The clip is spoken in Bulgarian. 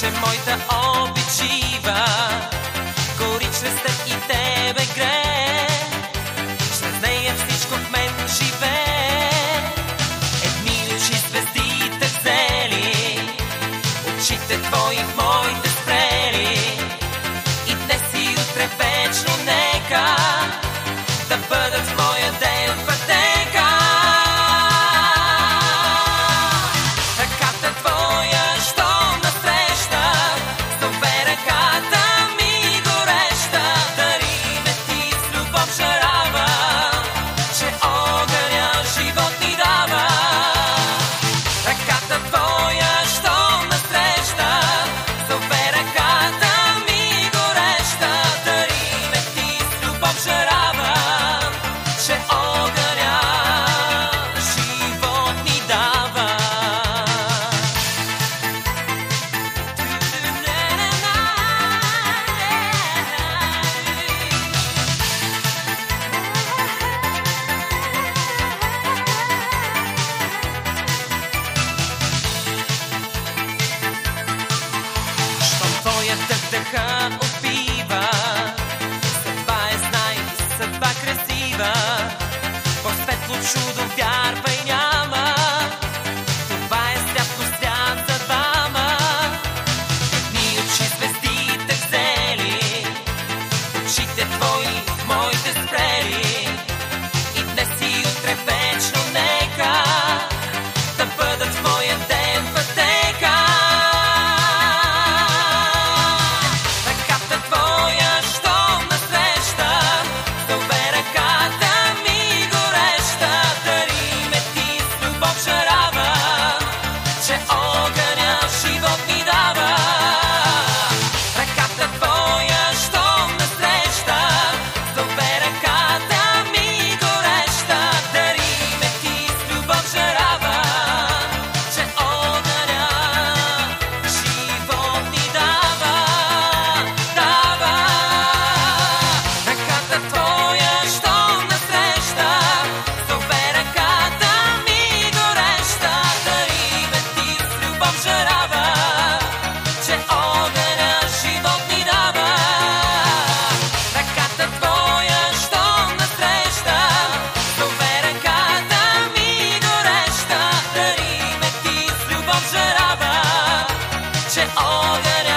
че моята обичива Въздуха отпива Съдба е знай, съдба красива. По светло чудо się ogarnia